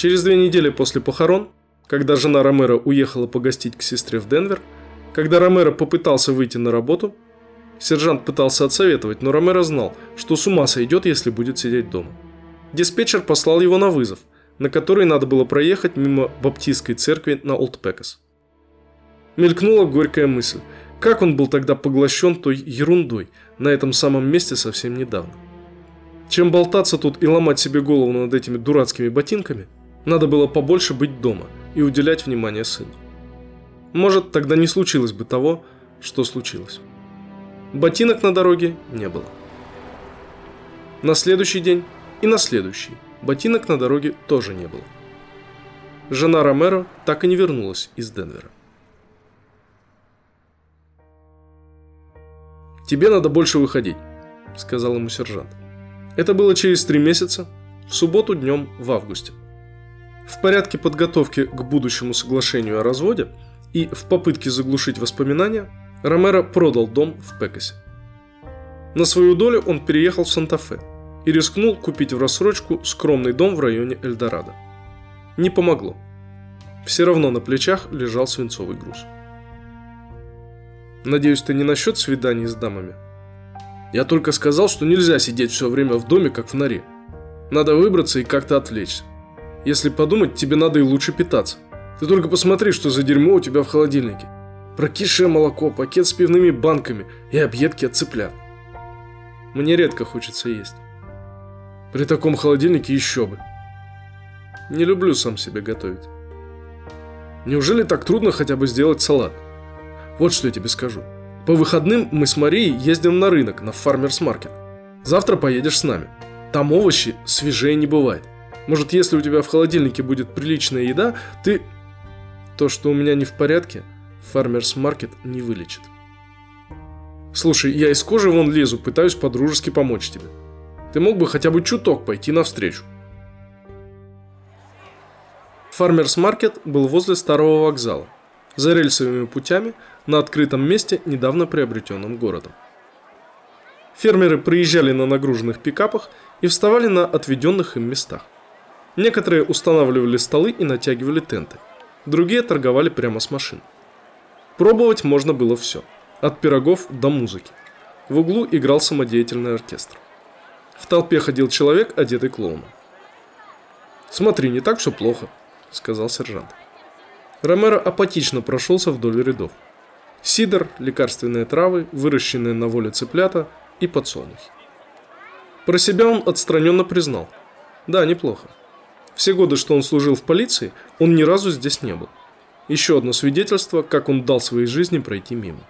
Через две недели после похорон, когда жена Ромеро уехала погостить к сестре в Денвер, когда Ромеро попытался выйти на работу, сержант пытался отсоветовать, но Ромеро знал, что с ума сойдет, если будет сидеть дома. Диспетчер послал его на вызов, на который надо было проехать мимо баптистской церкви на Олд Пекас. Мелькнула горькая мысль, как он был тогда поглощен той ерундой на этом самом месте совсем недавно. Чем болтаться тут и ломать себе голову над этими дурацкими ботинками, надо было побольше быть дома и уделять внимание сыну. Может, тогда не случилось бы того, что случилось. Ботинок на дороге не было. На следующий день и на следующий ботинок на дороге тоже не было. Жена Ромеро так и не вернулась из Денвера. «Тебе надо больше выходить», – сказал ему сержант. Это было через три месяца, в субботу днем в августе. В порядке подготовки к будущему соглашению о разводе и в попытке заглушить воспоминания, Ромеро продал дом в Пекасе. На свою долю он переехал в Санта-Фе и рискнул купить в рассрочку скромный дом в районе Эльдорадо. Не помогло. Все равно на плечах лежал свинцовый груз. Надеюсь, ты не насчет свиданий с дамами? Я только сказал, что нельзя сидеть все время в доме, как в норе. Надо выбраться и как-то отвлечься. Если подумать, тебе надо и лучше питаться. Ты только посмотри, что за дерьмо у тебя в холодильнике. Прокисшее молоко, пакет с пивными банками и объедки от цыплят. Мне редко хочется есть. При таком холодильнике еще бы. Не люблю сам себе готовить. Неужели так трудно хотя бы сделать салат? Вот что я тебе скажу. По выходным мы с Марией ездим на рынок, на фармерс маркет. Завтра поедешь с нами. Там овощи свежее не бывает. Может, если у тебя в холодильнике будет приличная еда, ты... То, что у меня не в порядке, фармерс маркет не вылечит. Слушай, я из кожи вон лезу, пытаюсь по-дружески помочь тебе. Ты мог бы хотя бы чуток пойти навстречу. Фармерс маркет был возле старого вокзала за рельсовыми путями на открытом месте, недавно приобретенном городом. Фермеры приезжали на нагруженных пикапах и вставали на отведенных им местах. Некоторые устанавливали столы и натягивали тенты, другие торговали прямо с машин. Пробовать можно было все, от пирогов до музыки. В углу играл самодеятельный оркестр. В толпе ходил человек, одетый клоуном. «Смотри, не так все плохо», — сказал сержант. Ромеро апатично прошелся вдоль рядов. Сидр, лекарственные травы, выращенные на воле цыплята и подсолнухи. Про себя он отстраненно признал. Да, неплохо. Все годы, что он служил в полиции, он ни разу здесь не был. Еще одно свидетельство, как он дал своей жизни пройти мимо.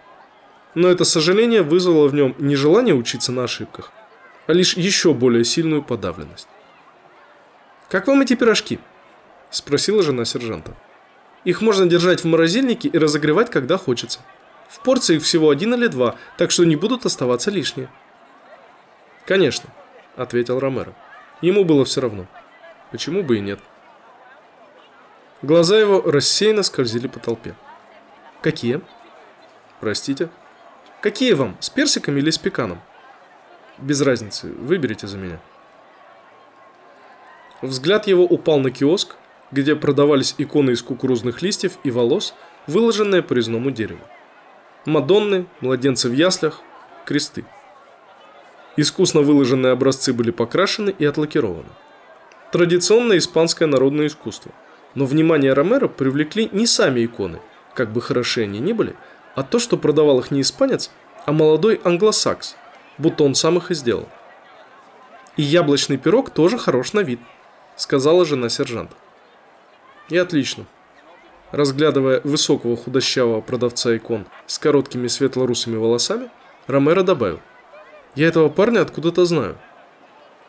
Но это сожаление вызвало в нем не желание учиться на ошибках, а лишь еще более сильную подавленность. «Как вам эти пирожки?» – спросила жена сержанта. Их можно держать в морозильнике и разогревать, когда хочется. В порции всего один или два, так что не будут оставаться лишние. «Конечно», – ответил Ромеро. Ему было все равно. Почему бы и нет? Глаза его рассеянно скользили по толпе. «Какие?» «Простите?» «Какие вам, с персиками или с пеканом?» «Без разницы, выберите за меня». Взгляд его упал на киоск, где продавались иконы из кукурузных листьев и волос, выложенные по резному дереву. Мадонны, младенцы в яслях, кресты. Искусно выложенные образцы были покрашены и отлакированы. Традиционное испанское народное искусство. Но внимание Ромеро привлекли не сами иконы, как бы хороши они ни были, а то, что продавал их не испанец, а молодой англосакс, будто он сам их и сделал. «И яблочный пирог тоже хорош на вид», – сказала жена сержанта. И отлично. Разглядывая высокого худощавого продавца икон с короткими светлорусыми волосами, Ромеро добавил. «Я этого парня откуда-то знаю».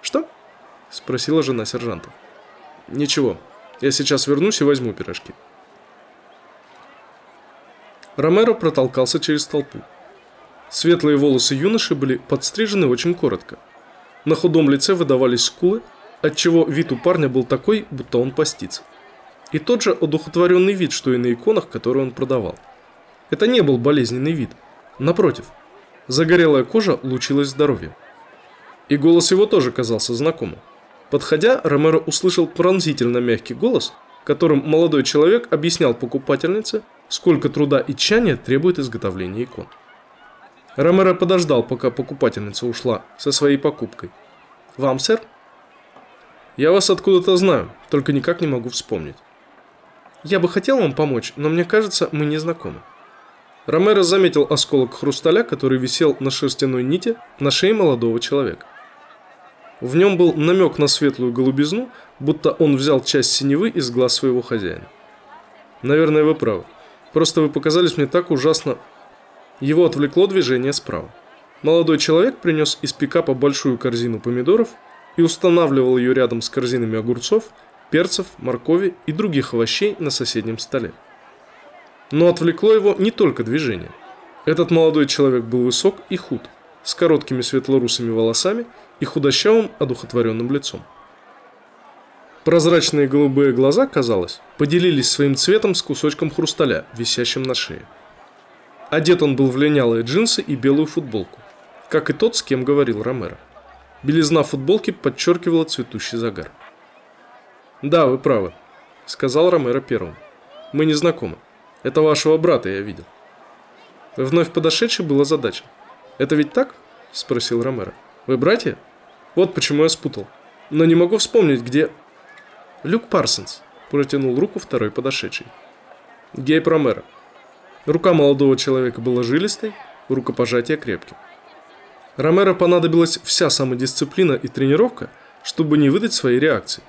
«Что?» – спросила жена сержанта. «Ничего, я сейчас вернусь и возьму пирожки». Ромеро протолкался через толпу. Светлые волосы юноши были подстрижены очень коротко. На худом лице выдавались скулы, отчего вид у парня был такой, будто он постится и тот же одухотворенный вид, что и на иконах, которые он продавал. Это не был болезненный вид. Напротив, загорелая кожа лучилась здоровьем. И голос его тоже казался знакомым. Подходя, Ромеро услышал пронзительно мягкий голос, которым молодой человек объяснял покупательнице, сколько труда и тщания требует изготовление икон. Ромеро подождал, пока покупательница ушла со своей покупкой. «Вам, сэр?» «Я вас откуда-то знаю, только никак не могу вспомнить». «Я бы хотел вам помочь, но мне кажется, мы не знакомы». Ромеро заметил осколок хрусталя, который висел на шерстяной нити на шее молодого человека. В нем был намек на светлую голубизну, будто он взял часть синевы из глаз своего хозяина. Наверное, вы правы. Просто вы показались мне так ужасно... Его отвлекло движение справа. Молодой человек принес из пикапа большую корзину помидоров и устанавливал ее рядом с корзинами огурцов, перцев, моркови и других овощей на соседнем столе. Но отвлекло его не только движение. Этот молодой человек был высок и худ, с короткими светлорусыми волосами и худощавым одухотворенным лицом. Прозрачные голубые глаза, казалось, поделились своим цветом с кусочком хрусталя, висящим на шее. Одет он был в линялые джинсы и белую футболку, как и тот, с кем говорил Ромеро. Белизна футболки подчеркивала цветущий загар. «Да, вы правы», — сказал Ромеро первым. «Мы не знакомы. Это вашего брата я видел». Вновь подошедший был озадачен. «Это ведь так?» – спросил Ромеро. «Вы братья?» «Вот почему я спутал. Но не могу вспомнить, где...» Люк Парсонс протянул руку второй подошедший. Гейб Ромеро. Рука молодого человека была жилистой, рукопожатие крепким. Ромеро понадобилась вся самодисциплина и тренировка, чтобы не выдать своей реакции.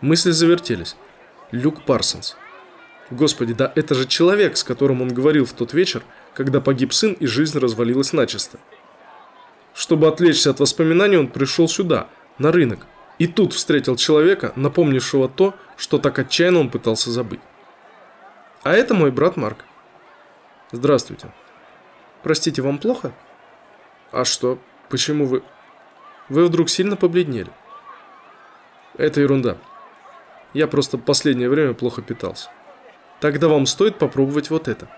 Мысли завертелись. Люк Парсонс. Господи, да это же человек, с которым он говорил в тот вечер, когда погиб сын и жизнь развалилась начисто. Чтобы отвлечься от воспоминаний, он пришел сюда, на рынок, и тут встретил человека, напомнившего то, что так отчаянно он пытался забыть. А это мой брат Марк. Здравствуйте. Простите, вам плохо? А что? Почему вы... Вы вдруг сильно побледнели? Это ерунда. Я просто последнее время плохо питался. Тогда вам стоит попробовать вот это.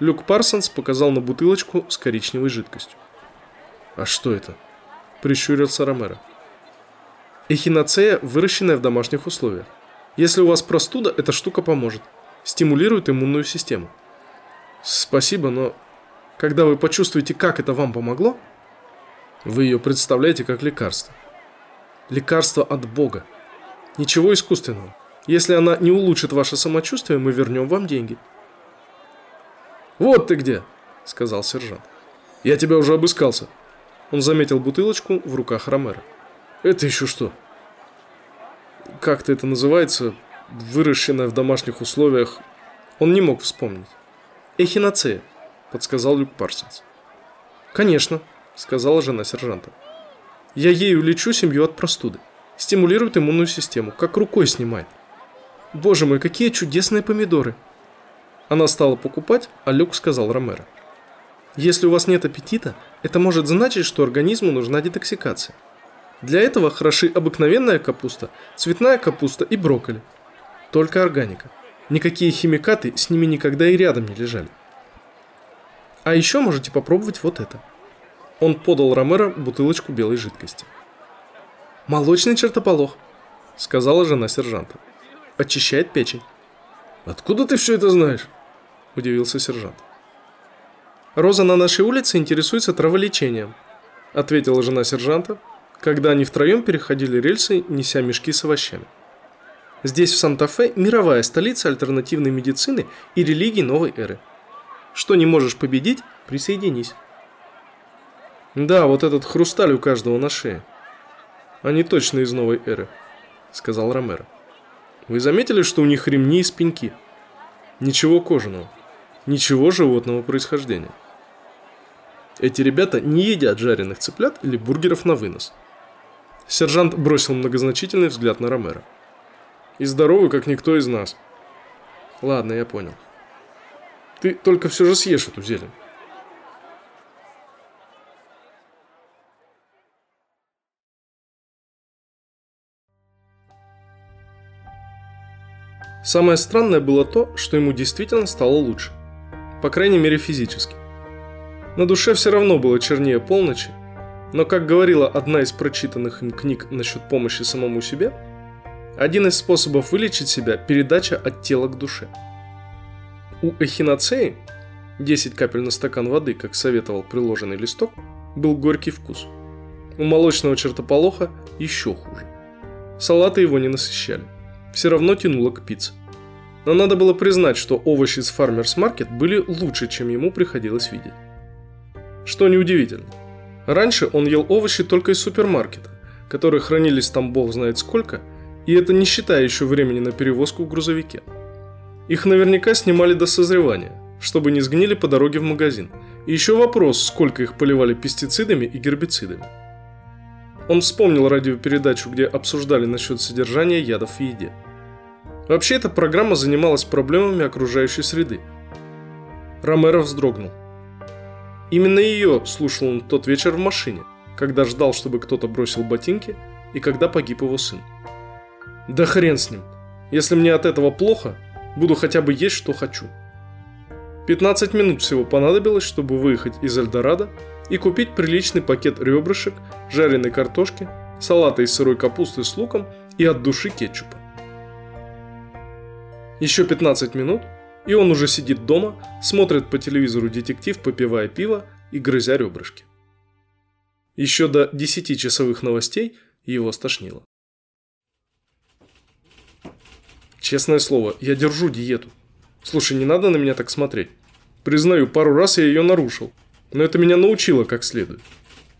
Люк Парсонс показал на бутылочку с коричневой жидкостью. А что это? Прищурился Ромеро. Эхиноцея, выращенная в домашних условиях. Если у вас простуда, эта штука поможет. Стимулирует иммунную систему. Спасибо, но когда вы почувствуете, как это вам помогло, вы ее представляете как лекарство. Лекарство от Бога. Ничего искусственного. Если она не улучшит ваше самочувствие, мы вернем вам деньги. «Вот ты где!» – сказал сержант. «Я тебя уже обыскался». Он заметил бутылочку в руках Ромера. Это еще что? Как-то это называется, выращенное в домашних условиях. Он не мог вспомнить. Эхиноцея, подсказал Люк Парсонс. Конечно, сказала жена сержанта. Я ею лечу семью от простуды. Стимулирует иммунную систему, как рукой снимает. Боже мой, какие чудесные помидоры. Она стала покупать, а Люк сказал Ромеро. Если у вас нет аппетита, это может значить, что организму нужна детоксикация. Для этого хороши обыкновенная капуста, цветная капуста и брокколи. Только органика. Никакие химикаты с ними никогда и рядом не лежали. А еще можете попробовать вот это. Он подал Ромеро бутылочку белой жидкости. «Молочный чертополох», — сказала жена сержанта. «Очищает печень». «Откуда ты все это знаешь?» – удивился сержант. «Роза на нашей улице интересуется траволечением», – ответила жена сержанта, когда они втроем переходили рельсы, неся мешки с овощами. Здесь, в Санта-Фе, мировая столица альтернативной медицины и религии новой эры. Что не можешь победить, присоединись. Да, вот этот хрусталь у каждого на шее. Они точно из новой эры, сказал Ромеро. Вы заметили, что у них ремни из пеньки? Ничего кожаного, ничего животного происхождения. Эти ребята не едят жареных цыплят или бургеров на вынос – Сержант бросил многозначительный взгляд на Ромеро. «И здоровый, как никто из нас». «Ладно, я понял. Ты только все же съешь эту зелень». Самое странное было то, что ему действительно стало лучше. По крайней мере физически. На душе все равно было чернее полночи, Но, как говорила одна из прочитанных им книг насчет помощи самому себе, один из способов вылечить себя – передача от тела к душе. У эхиноцеи 10 капель на стакан воды, как советовал приложенный листок, был горький вкус. У молочного чертополоха еще хуже. Салаты его не насыщали. Все равно тянуло к пицце. Но надо было признать, что овощи Farmers Market были лучше, чем ему приходилось видеть. Что неудивительно. Раньше он ел овощи только из супермаркета, которые хранились там бог знает сколько, и это не считая еще времени на перевозку в грузовике. Их наверняка снимали до созревания, чтобы не сгнили по дороге в магазин. И еще вопрос, сколько их поливали пестицидами и гербицидами. Он вспомнил радиопередачу, где обсуждали насчет содержания ядов в еде. Вообще, эта программа занималась проблемами окружающей среды. Ромеро вздрогнул. Именно ее слушал он тот вечер в машине, когда ждал, чтобы кто-то бросил ботинки, и когда погиб его сын. Да хрен с ним. Если мне от этого плохо, буду хотя бы есть, что хочу. 15 минут всего понадобилось, чтобы выехать из Эльдорадо и купить приличный пакет ребрышек, жареной картошки, салата из сырой капусты с луком и от души кетчупа. Еще 15 минут, и он уже сидит дома, смотрит по телевизору детектив, попивая пиво и грызя ребрышки. Еще до 10 часовых новостей его стошнило. Честное слово, я держу диету. Слушай, не надо на меня так смотреть. Признаю, пару раз я ее нарушил. Но это меня научило как следует.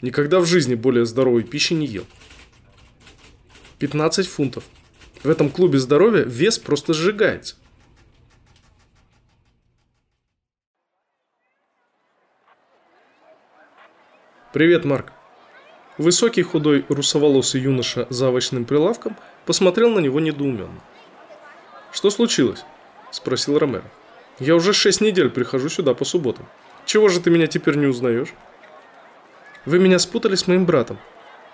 Никогда в жизни более здоровой пищи не ел. 15 фунтов. В этом клубе здоровья вес просто сжигается. «Привет, Марк». Высокий, худой, русоволосый юноша за овощным прилавком посмотрел на него недоуменно. «Что случилось?» – спросил Ромеро. Я уже шесть недель прихожу сюда по субботам. Чего же ты меня теперь не узнаешь? Вы меня спутали с моим братом.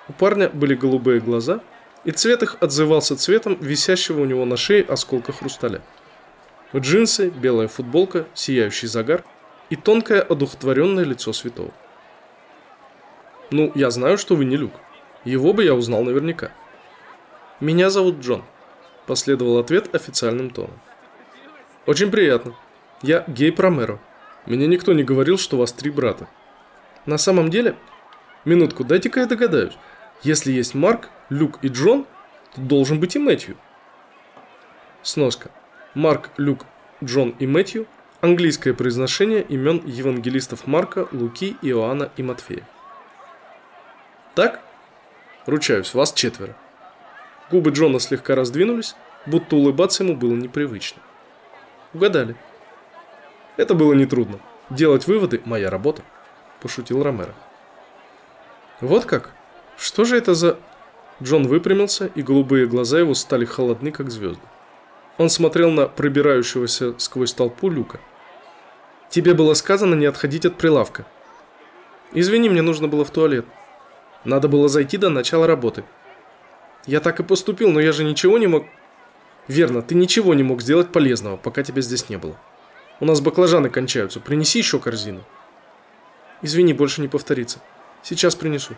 У парня были голубые глаза, и цвет их отзывался цветом висящего у него на шее осколка хрусталя. Джинсы, белая футболка, сияющий загар и тонкое одухотворенное лицо святого. Ну, я знаю, что вы не Люк. Его бы я узнал наверняка. Меня зовут Джон. Последовал ответ официальным тоном. Очень приятно. Я Гей Промеро. Мне никто не говорил, что у вас три брата. На самом деле... Минутку, дайте-ка я догадаюсь. Если есть Марк, Люк и Джон, то должен быть и Мэтью. Сноска. Марк, Люк, Джон и Мэтью – английское произношение имен евангелистов Марка, Луки, Иоанна и Матфея. Так? Ручаюсь, вас четверо. Губы Джона слегка раздвинулись, будто улыбаться ему было непривычно. Угадали. Это было нетрудно. Делать выводы – моя работа, пошутил Ромеро. Вот как? Что же это за... Джон выпрямился, и голубые глаза его стали холодны, как звезды. Он смотрел на пробирающегося сквозь толпу люка. «Тебе было сказано не отходить от прилавка». «Извини, мне нужно было в туалет». «Надо было зайти до начала работы». «Я так и поступил, но я же ничего не мог...» «Верно, ты ничего не мог сделать полезного, пока тебя здесь не было». У нас баклажаны кончаются. Принеси еще корзину. Извини, больше не повторится. Сейчас принесу.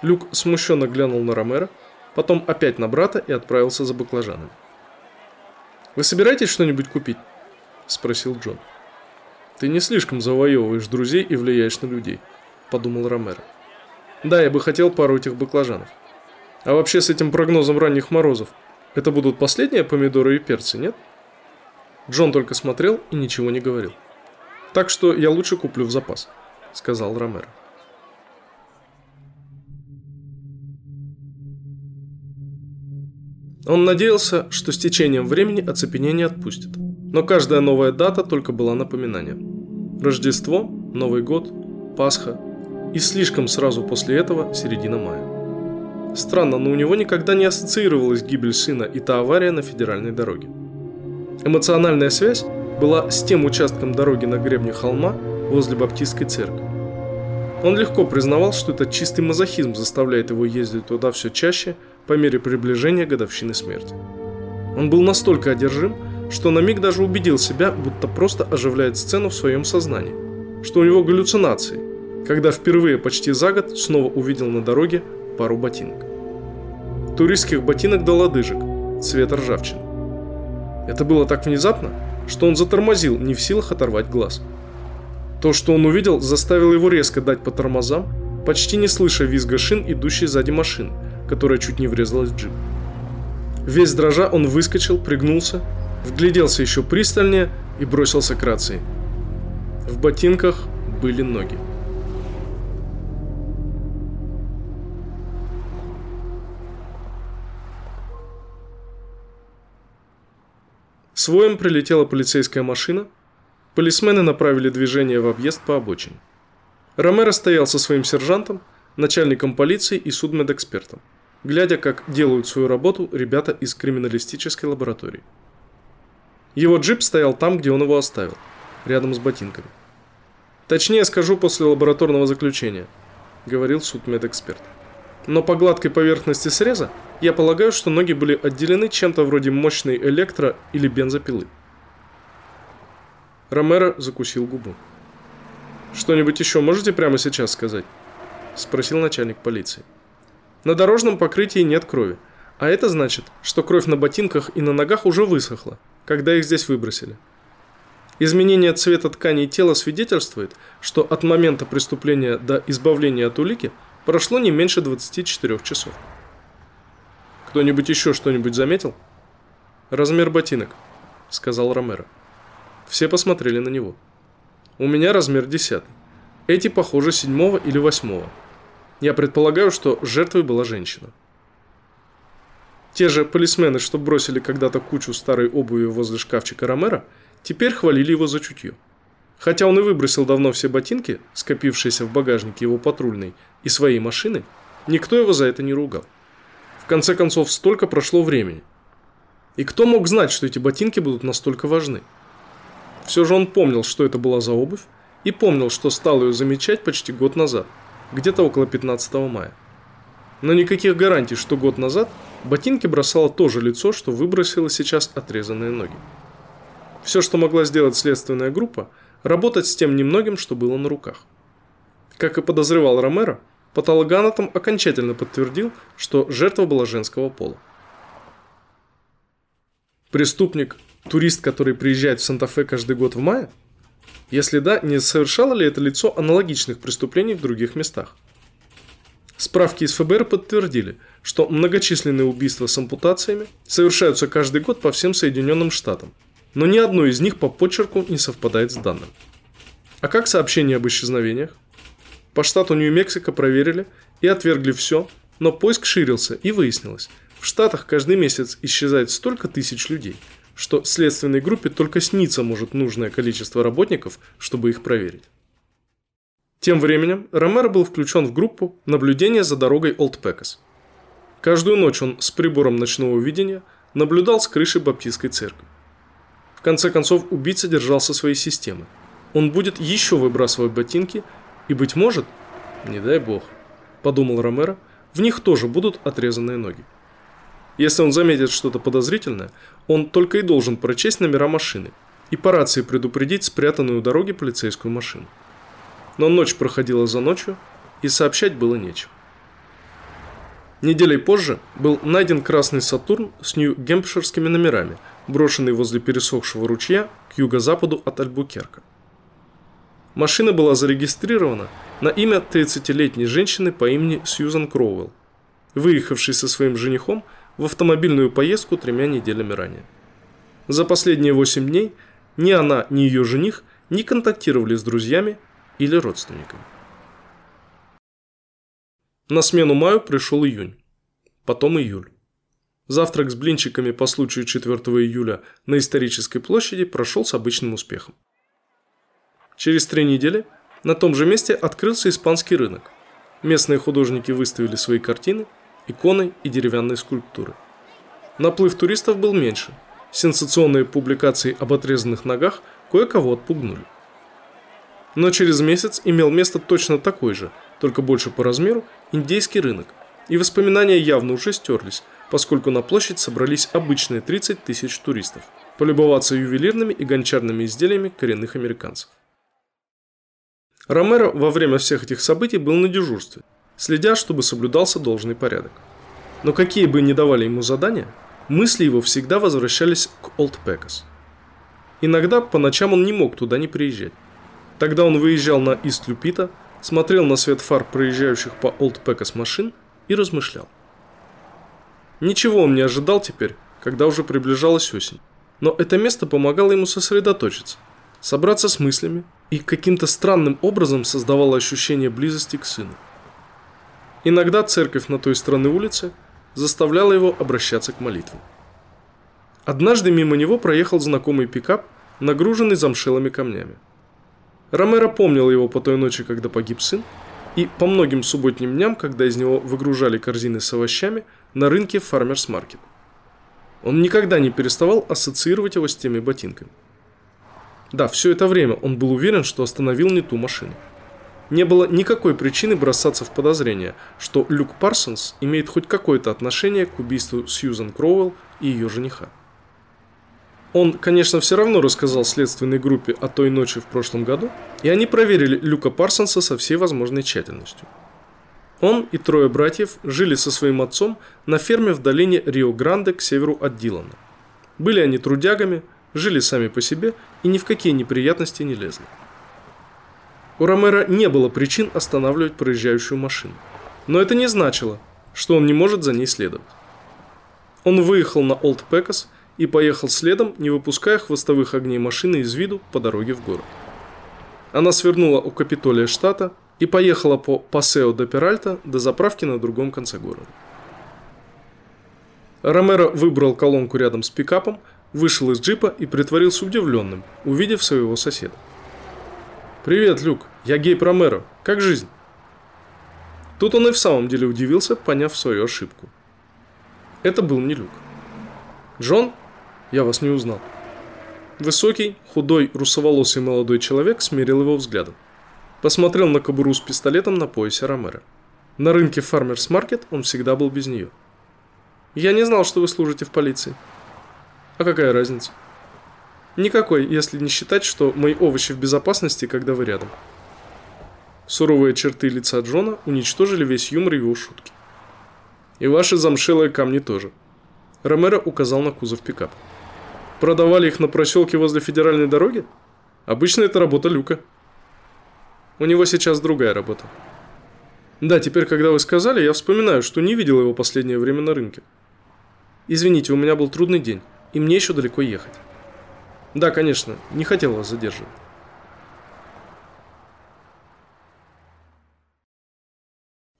Люк смущенно глянул на Ромера, потом опять на брата и отправился за баклажанами. «Вы собираетесь что-нибудь купить?» – спросил Джон. «Ты не слишком завоевываешь друзей и влияешь на людей», – подумал Ромеро. «Да, я бы хотел пару этих баклажанов. А вообще с этим прогнозом ранних морозов, это будут последние помидоры и перцы, нет?» Джон только смотрел и ничего не говорил. «Так что я лучше куплю в запас», — сказал Ромеро. Он надеялся, что с течением времени оцепенение отпустит. Но каждая новая дата только была напоминанием. Рождество, Новый год, Пасха и слишком сразу после этого середина мая. Странно, но у него никогда не ассоциировалась гибель сына и та авария на федеральной дороге. Эмоциональная связь была с тем участком дороги на гребне холма возле баптистской церкви. Он легко признавал, что это чистый мазохизм заставляет его ездить туда все чаще по мере приближения годовщины смерти. Он был настолько одержим, что на миг даже убедил себя, будто просто оживляет сцену в своем сознании, что у него галлюцинации, когда впервые почти за год снова увидел на дороге пару ботинок. Туристских ботинок до лодыжек, цвета ржавчины. Это было так внезапно, что он затормозил, не в силах оторвать глаз. То, что он увидел, заставило его резко дать по тормозам, почти не слыша визга шин, идущей сзади машины, которая чуть не врезалась в джип. Весь дрожа он выскочил, пригнулся, вгляделся еще пристальнее и бросился к рации. В ботинках были ноги. С воем прилетела полицейская машина. Полисмены направили движение в объезд по обочине. Ромеро стоял со своим сержантом, начальником полиции и судмедэкспертом, глядя, как делают свою работу ребята из криминалистической лаборатории. Его джип стоял там, где он его оставил, рядом с ботинками. Точнее скажу после лабораторного заключения, говорил судмедэксперт. Но по гладкой поверхности среза я полагаю, что ноги были отделены чем-то вроде мощной электро- или бензопилы. Ромеро закусил губу. «Что-нибудь еще можете прямо сейчас сказать?» – спросил начальник полиции. «На дорожном покрытии нет крови, а это значит, что кровь на ботинках и на ногах уже высохла, когда их здесь выбросили. Изменение цвета тканей тела свидетельствует, что от момента преступления до избавления от улики прошло не меньше 24 часов. Кто-нибудь еще что-нибудь заметил? Размер ботинок, сказал Ромеро. Все посмотрели на него. У меня размер 10. Эти, похоже, седьмого или восьмого. Я предполагаю, что жертвой была женщина. Те же полисмены, что бросили когда-то кучу старой обуви возле шкафчика Ромеро, теперь хвалили его за чутье. Хотя он и выбросил давно все ботинки, скопившиеся в багажнике его патрульной и своей машины, никто его за это не ругал конце концов, столько прошло времени. И кто мог знать, что эти ботинки будут настолько важны? Все же он помнил, что это была за обувь, и помнил, что стал ее замечать почти год назад, где-то около 15 мая. Но никаких гарантий, что год назад ботинки бросало то же лицо, что выбросило сейчас отрезанные ноги. Все, что могла сделать следственная группа, работать с тем немногим, что было на руках. Как и подозревал Ромеро, Патологоанатом окончательно подтвердил, что жертва была женского пола. Преступник, турист, который приезжает в Санта-Фе каждый год в мае? Если да, не совершало ли это лицо аналогичных преступлений в других местах? Справки из ФБР подтвердили, что многочисленные убийства с ампутациями совершаются каждый год по всем Соединенным Штатам, но ни одно из них по почерку не совпадает с данным. А как сообщение об исчезновениях? По штату Нью-Мексико проверили и отвергли все, но поиск ширился и выяснилось, в Штатах каждый месяц исчезает столько тысяч людей, что следственной группе только снится может нужное количество работников, чтобы их проверить. Тем временем Ромеро был включен в группу наблюдения за дорогой Олд Пекас. Каждую ночь он с прибором ночного видения наблюдал с крыши баптистской церкви. В конце концов, убийца держался своей системы. Он будет еще выбрасывать ботинки и, быть может, не дай бог, подумал Ромеро, в них тоже будут отрезанные ноги. Если он заметит что-то подозрительное, он только и должен прочесть номера машины и по рации предупредить спрятанную у дороги полицейскую машину. Но ночь проходила за ночью, и сообщать было нечего. Неделей позже был найден красный Сатурн с нью-гемпширскими номерами, брошенный возле пересохшего ручья к юго-западу от Альбукерка. Машина была зарегистрирована на имя 30-летней женщины по имени Сьюзан Кроуэлл, выехавшей со своим женихом в автомобильную поездку тремя неделями ранее. За последние 8 дней ни она, ни ее жених не контактировали с друзьями или родственниками. На смену маю пришел июнь, потом июль. Завтрак с блинчиками по случаю 4 июля на исторической площади прошел с обычным успехом. Через три недели на том же месте открылся испанский рынок. Местные художники выставили свои картины, иконы и деревянные скульптуры. Наплыв туристов был меньше. Сенсационные публикации об отрезанных ногах кое-кого отпугнули. Но через месяц имел место точно такой же, только больше по размеру, индейский рынок. И воспоминания явно уже стерлись, поскольку на площадь собрались обычные 30 тысяч туристов, полюбоваться ювелирными и гончарными изделиями коренных американцев. Ромеро во время всех этих событий был на дежурстве, следя, чтобы соблюдался должный порядок. Но какие бы ни давали ему задания, мысли его всегда возвращались к Олд Пекас. Иногда по ночам он не мог туда не приезжать. Тогда он выезжал на Ист-Люпита, смотрел на свет фар проезжающих по Олд Пекас машин и размышлял. Ничего он не ожидал теперь, когда уже приближалась осень. Но это место помогало ему сосредоточиться, собраться с мыслями и каким-то странным образом создавало ощущение близости к сыну. Иногда церковь на той стороне улицы заставляла его обращаться к молитве. Однажды мимо него проехал знакомый пикап, нагруженный замшелыми камнями. Ромеро помнил его по той ночи, когда погиб сын, и по многим субботним дням, когда из него выгружали корзины с овощами на рынке Farmers Market. Он никогда не переставал ассоциировать его с теми ботинками. Да, все это время он был уверен, что остановил не ту машину. Не было никакой причины бросаться в подозрение, что Люк Парсонс имеет хоть какое-то отношение к убийству Сьюзан Кроуэлл и ее жениха. Он, конечно, все равно рассказал следственной группе о той ночи в прошлом году, и они проверили Люка Парсонса со всей возможной тщательностью. Он и трое братьев жили со своим отцом на ферме в долине Рио-Гранде к северу от Дилана. Были они трудягами, жили сами по себе и ни в какие неприятности не лезли. У Ромера не было причин останавливать проезжающую машину. Но это не значило, что он не может за ней следовать. Он выехал на Олд Пекас и поехал следом, не выпуская хвостовых огней машины из виду по дороге в город. Она свернула у Капитолия штата и поехала по Пасео де Перальта до заправки на другом конце города. Ромеро выбрал колонку рядом с пикапом, вышел из джипа и притворился удивленным, увидев своего соседа. «Привет, Люк, я Гейб Ромеро. Как жизнь?» Тут он и в самом деле удивился, поняв свою ошибку. Это был не Люк. «Джон?» Я вас не узнал. Высокий, худой, русоволосый молодой человек смирил его взглядом. Посмотрел на кобуру с пистолетом на поясе Ромера. На рынке Farmers Market он всегда был без нее. «Я не знал, что вы служите в полиции». «А какая разница?» «Никакой, если не считать, что мои овощи в безопасности, когда вы рядом». Суровые черты лица Джона уничтожили весь юмор его шутки. «И ваши замшелые камни тоже». Ромеро указал на кузов пикапа. Продавали их на проселке возле федеральной дороги? Обычно это работа Люка. У него сейчас другая работа. Да, теперь, когда вы сказали, я вспоминаю, что не видел его последнее время на рынке. Извините, у меня был трудный день, и мне еще далеко ехать. Да, конечно, не хотел вас задерживать.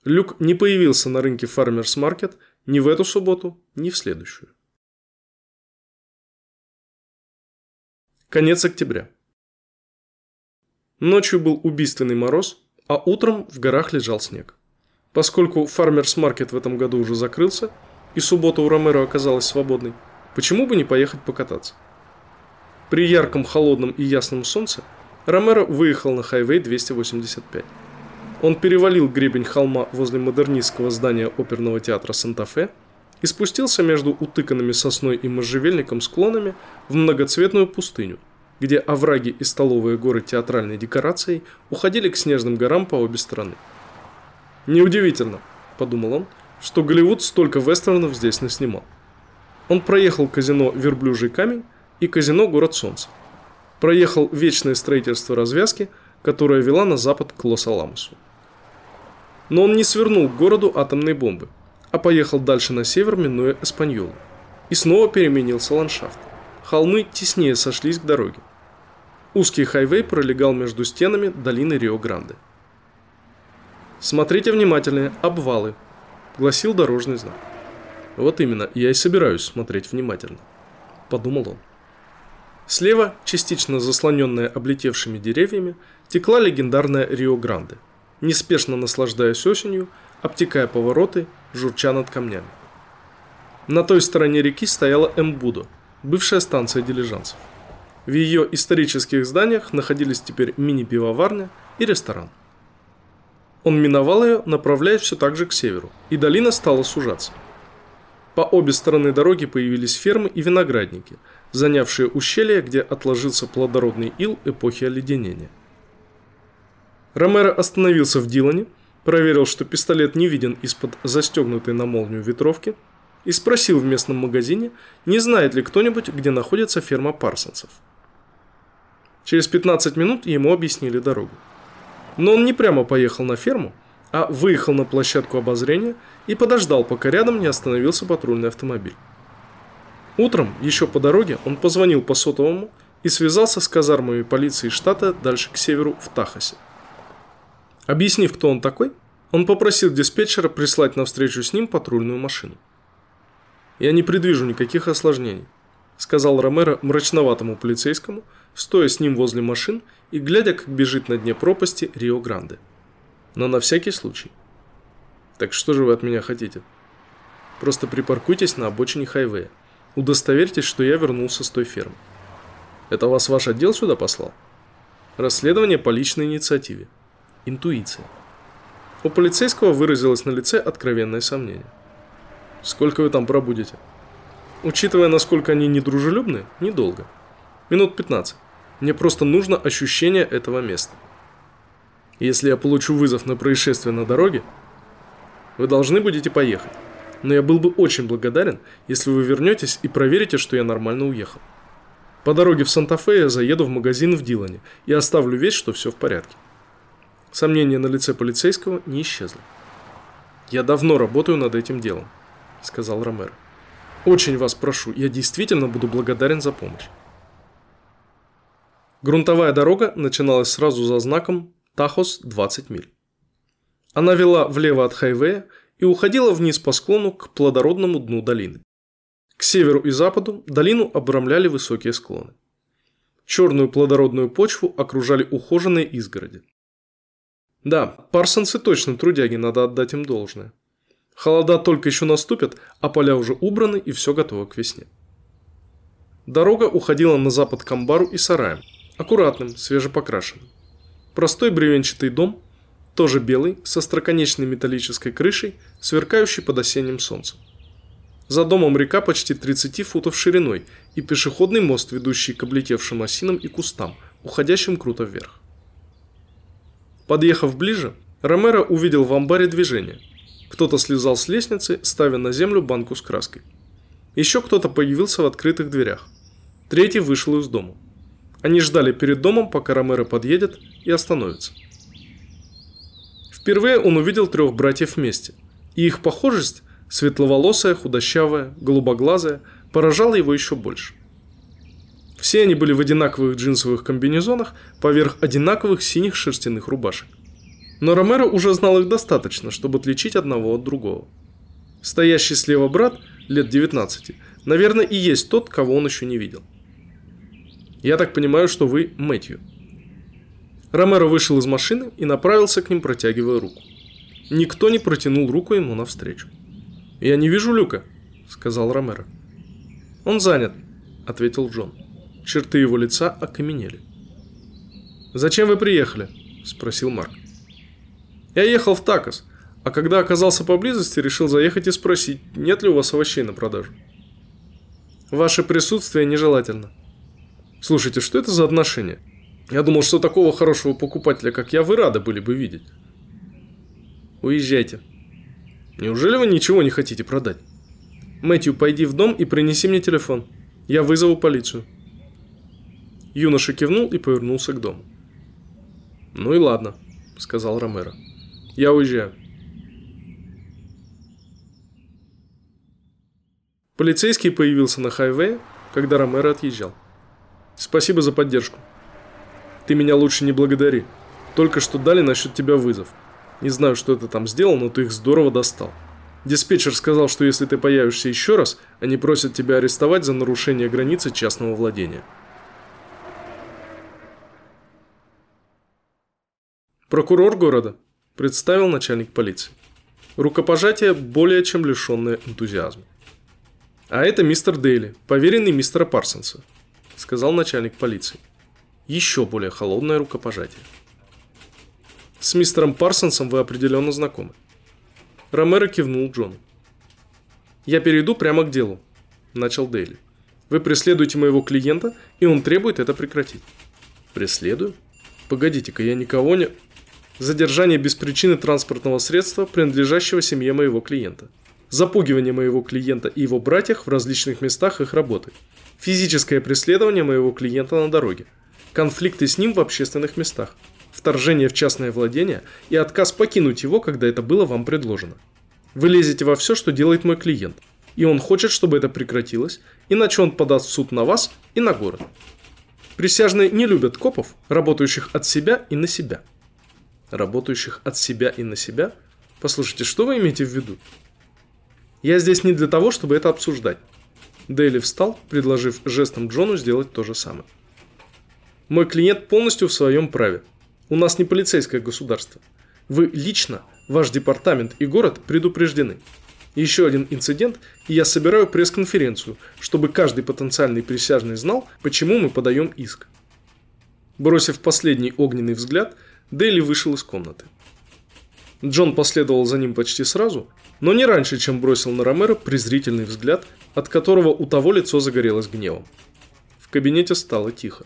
Люк не появился на рынке Farmers Market ни в эту субботу, ни в следующую. Конец октября. Ночью был убийственный мороз, а утром в горах лежал снег. Поскольку фармерс маркет в этом году уже закрылся, и суббота у Ромеро оказалась свободной, почему бы не поехать покататься? При ярком, холодном и ясном солнце Ромеро выехал на хайвей 285. Он перевалил гребень холма возле модернистского здания оперного театра Санта-Фе и спустился между утыканными сосной и можжевельником склонами в многоцветную пустыню, где овраги и столовые горы театральной декорацией уходили к снежным горам по обе стороны. «Неудивительно», – подумал он, – что Голливуд столько вестернов здесь наснимал. Он проехал казино «Верблюжий камень» и казино «Город солнца». Проехал вечное строительство развязки, которая вела на запад к Лос-Аламосу. Но он не свернул к городу атомной бомбы – а поехал дальше на север, минуя Эспаньолу. И снова переменился ландшафт. Холмы теснее сошлись к дороге. Узкий хайвей пролегал между стенами долины Рио-Гранде. «Смотрите внимательнее, обвалы», – гласил дорожный знак. «Вот именно, я и собираюсь смотреть внимательно», – подумал он. Слева, частично заслоненная облетевшими деревьями, текла легендарная Рио-Гранде, неспешно наслаждаясь осенью, обтекая повороты журча над камнями. На той стороне реки стояла Эмбудо, бывшая станция дилижансов. В ее исторических зданиях находились теперь мини-пивоварня и ресторан. Он миновал ее, направляясь все так же к северу, и долина стала сужаться. По обе стороны дороги появились фермы и виноградники, занявшие ущелье, где отложился плодородный ил эпохи оледенения. Ромеро остановился в Дилане, проверил, что пистолет не виден из-под застегнутой на молнию ветровки, и спросил в местном магазине, не знает ли кто-нибудь, где находится ферма Парсонсов. Через 15 минут ему объяснили дорогу. Но он не прямо поехал на ферму, а выехал на площадку обозрения и подождал, пока рядом не остановился патрульный автомобиль. Утром, еще по дороге, он позвонил по сотовому и связался с казармами полиции штата дальше к северу в Тахасе. Объяснив, кто он такой, он попросил диспетчера прислать навстречу с ним патрульную машину. «Я не предвижу никаких осложнений», – сказал Ромеро мрачноватому полицейскому, стоя с ним возле машин и глядя, как бежит на дне пропасти Рио-Гранде. «Но на всякий случай». «Так что же вы от меня хотите?» «Просто припаркуйтесь на обочине хайвея. Удостоверьтесь, что я вернулся с той фермы». «Это вас ваш отдел сюда послал?» «Расследование по личной инициативе. Интуиция». У полицейского выразилось на лице откровенное сомнение. «Сколько вы там пробудете?» Учитывая, насколько они недружелюбны, недолго. Минут 15. Мне просто нужно ощущение этого места. Если я получу вызов на происшествие на дороге, вы должны будете поехать. Но я был бы очень благодарен, если вы вернетесь и проверите, что я нормально уехал. По дороге в Санта-Фе я заеду в магазин в Дилане и оставлю вещь, что все в порядке. Сомнение на лице полицейского не исчезло. «Я давно работаю над этим делом», — сказал Ромеро. «Очень вас прошу, я действительно буду благодарен за помощь». Грунтовая дорога начиналась сразу за знаком «Тахос 20 миль». Она вела влево от хайвея и уходила вниз по склону к плодородному дну долины. К северу и западу долину обрамляли высокие склоны. Черную плодородную почву окружали ухоженные изгороди. Да, парсонцы точно трудяги, надо отдать им должное. Холода только еще наступят, а поля уже убраны и все готово к весне. Дорога уходила на запад к амбару и сараям, аккуратным, свежепокрашенным. Простой бревенчатый дом, тоже белый, со строконечной металлической крышей, сверкающий под осенним солнцем. За домом река почти 30 футов шириной и пешеходный мост, ведущий к облетевшим осинам и кустам, уходящим круто вверх. Подъехав ближе, Ромеро увидел в амбаре движение. Кто-то слезал с лестницы, ставя на землю банку с краской. Еще кто-то появился в открытых дверях. Третий вышел из дома. Они ждали перед домом, пока Ромеро подъедет и остановится. Впервые он увидел трех братьев вместе, и их похожесть, светловолосая, худощавая, голубоглазая, поражала его еще больше. Все они были в одинаковых джинсовых комбинезонах поверх одинаковых синих шерстяных рубашек. Но Ромеро уже знал их достаточно, чтобы отличить одного от другого. Стоящий слева брат, лет 19, наверное, и есть тот, кого он еще не видел. «Я так понимаю, что вы Мэтью». Ромеро вышел из машины и направился к ним, протягивая руку. Никто не протянул руку ему навстречу. «Я не вижу Люка», — сказал Ромеро. «Он занят», — ответил Джон. Черты его лица окаменели. «Зачем вы приехали?» – спросил Марк. «Я ехал в Такос, а когда оказался поблизости, решил заехать и спросить, нет ли у вас овощей на продажу». «Ваше присутствие нежелательно». «Слушайте, что это за отношения? Я думал, что такого хорошего покупателя, как я, вы рады были бы видеть». «Уезжайте». «Неужели вы ничего не хотите продать?» «Мэтью, пойди в дом и принеси мне телефон. Я вызову полицию». Юноша кивнул и повернулся к дому. «Ну и ладно», — сказал Ромеро. «Я уезжаю». Полицейский появился на хайвее, когда Ромеро отъезжал. «Спасибо за поддержку. Ты меня лучше не благодари. Только что дали насчет тебя вызов. Не знаю, что ты там сделал, но ты их здорово достал. Диспетчер сказал, что если ты появишься еще раз, они просят тебя арестовать за нарушение границы частного владения». Прокурор города представил начальник полиции. Рукопожатие более чем лишенное энтузиазма. А это мистер Дейли, поверенный мистера Парсонса, сказал начальник полиции. Еще более холодное рукопожатие. С мистером Парсонсом вы определенно знакомы. Ромеро кивнул Джону. «Я перейду прямо к делу», – начал Дейли. «Вы преследуете моего клиента, и он требует это прекратить». «Преследую? Погодите-ка, я никого не...» задержание без причины транспортного средства, принадлежащего семье моего клиента, запугивание моего клиента и его братьев в различных местах их работы, физическое преследование моего клиента на дороге, конфликты с ним в общественных местах, вторжение в частное владение и отказ покинуть его, когда это было вам предложено. Вы лезете во все, что делает мой клиент, и он хочет, чтобы это прекратилось, иначе он подаст в суд на вас и на город. Присяжные не любят копов, работающих от себя и на себя. Работающих от себя и на себя? Послушайте, что вы имеете в виду? Я здесь не для того, чтобы это обсуждать. Дейли встал, предложив жестом Джону сделать то же самое. Мой клиент полностью в своем праве. У нас не полицейское государство. Вы лично, ваш департамент и город предупреждены. Еще один инцидент, и я собираю пресс-конференцию, чтобы каждый потенциальный присяжный знал, почему мы подаем иск. Бросив последний огненный взгляд, Дейли вышел из комнаты. Джон последовал за ним почти сразу, но не раньше, чем бросил на Ромеро презрительный взгляд, от которого у того лицо загорелось гневом. В кабинете стало тихо.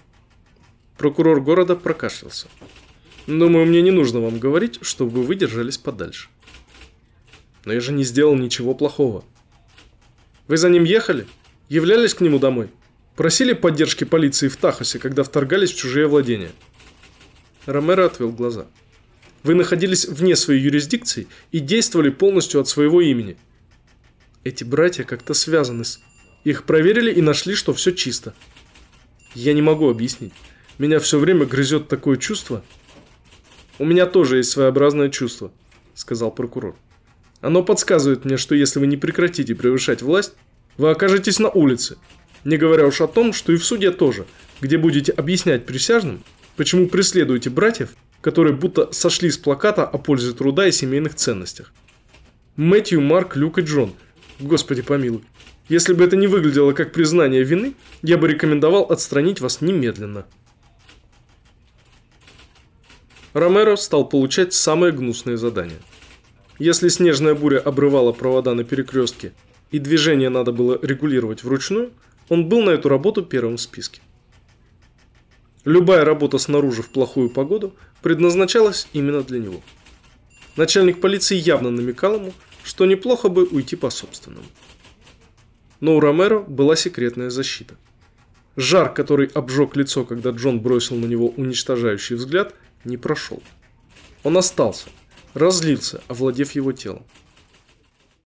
Прокурор города прокашлялся. «Думаю, мне не нужно вам говорить, чтобы вы держались подальше». «Но я же не сделал ничего плохого». «Вы за ним ехали? Являлись к нему домой? Просили поддержки полиции в Тахосе, когда вторгались в чужие владения?» Ромеро отвел глаза. Вы находились вне своей юрисдикции и действовали полностью от своего имени. Эти братья как-то связаны с... Их проверили и нашли, что все чисто. Я не могу объяснить. Меня все время грызет такое чувство. У меня тоже есть своеобразное чувство, сказал прокурор. Оно подсказывает мне, что если вы не прекратите превышать власть, вы окажетесь на улице. Не говоря уж о том, что и в суде тоже, где будете объяснять присяжным, почему преследуете братьев которые будто сошли с плаката о пользе труда и семейных ценностях. Мэтью, Марк, Люк и Джон. Господи помилуй. Если бы это не выглядело как признание вины, я бы рекомендовал отстранить вас немедленно. Ромеро стал получать самые гнусные задания. Если снежная буря обрывала провода на перекрестке и движение надо было регулировать вручную, он был на эту работу первым в списке. Любая работа снаружи в плохую погоду предназначалась именно для него. Начальник полиции явно намекал ему, что неплохо бы уйти по собственному. Но у Ромеро была секретная защита. Жар, который обжег лицо, когда Джон бросил на него уничтожающий взгляд, не прошел. Он остался, разлился, овладев его телом.